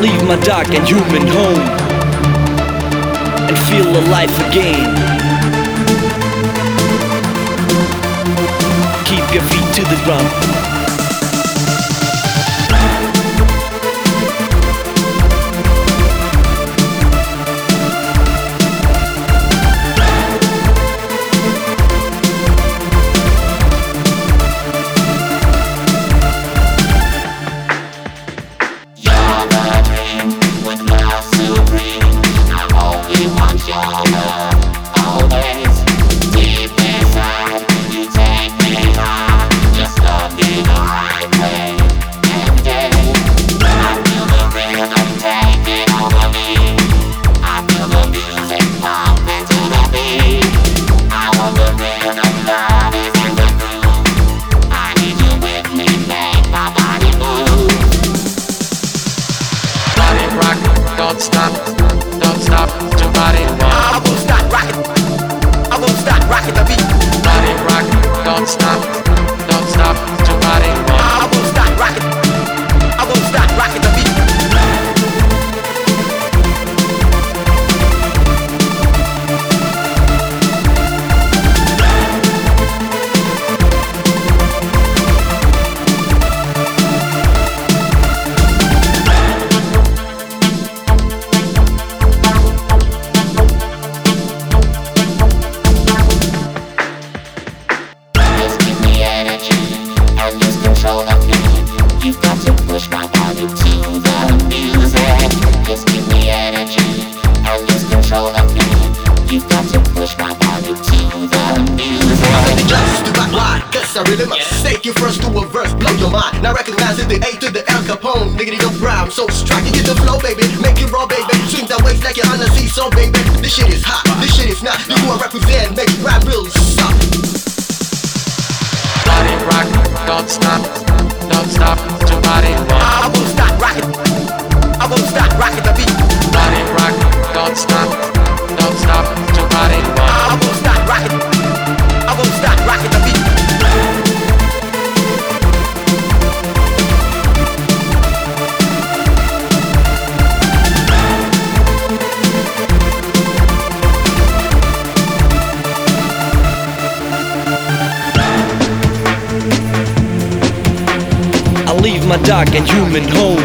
Leave my dark and human home and feel alive again. Keep your feet to the ground. Don't You've got to push my body to the music. Just give me energy and lose control of me. You've got to push my body to the music. Just do that why, guess I really must take you first to a verse, blow your mind. Now recognize it, the A to the L Capone, nigga, no brown. So strike it, get the flow, baby, make it raw, baby. Swing that waist like you're on the seesaw, baby. This shit is hot, leave my dark and human home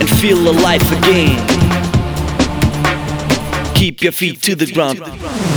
and feel alive again. Keep your feet to the ground.